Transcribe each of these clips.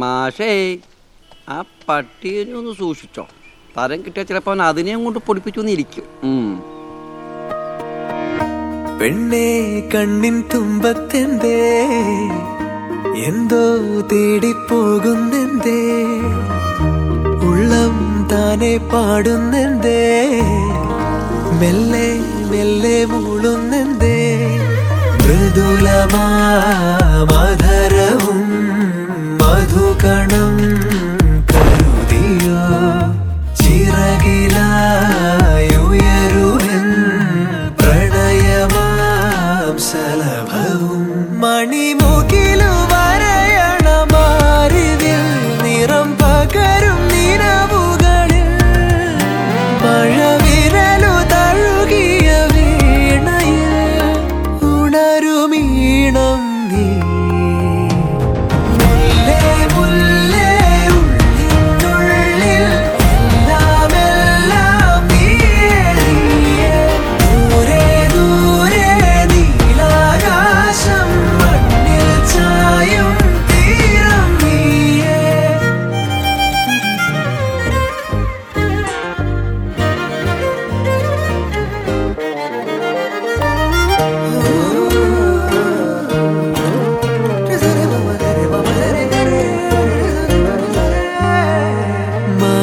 മാഷേ ആ പട്ടീനെ ഒന്ന് സൂക്ഷിച്ചോ. തരം കിട്ടിയാൽ ചിലപ്പോൾ അവൻ അതിനെയും കൊണ്ട് ഇരിക്കും. പെണ്ണേ കണ്ണിൻ തുമ്പത്തെന്തേ? എന്തോ തേടിപ്പോകുന്നെന്തേ? ഉള്ളം താനെ പാടുന്നെന്തേ? മെല്ലെ മെല്ലെ മൂളുന്ന മൃദുലമാ മധുരവും മധുകണം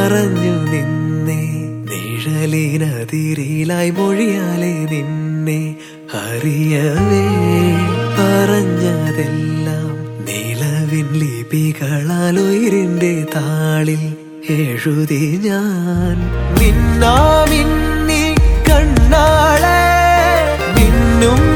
മറഞ്ഞു നിന്നെ. നിഴലിനതിരിലായി മൊഴിയാലെ നിന്നെ. അറിയവേ പറഞ്ഞതെല്ലാം നിലവിൻ ലിപികളാൽ ഉയരിന്റെ താളിൽ എഴുതി ഞാൻ. നിന്നാമിന്നി കണ്ണാളെ മിന്നും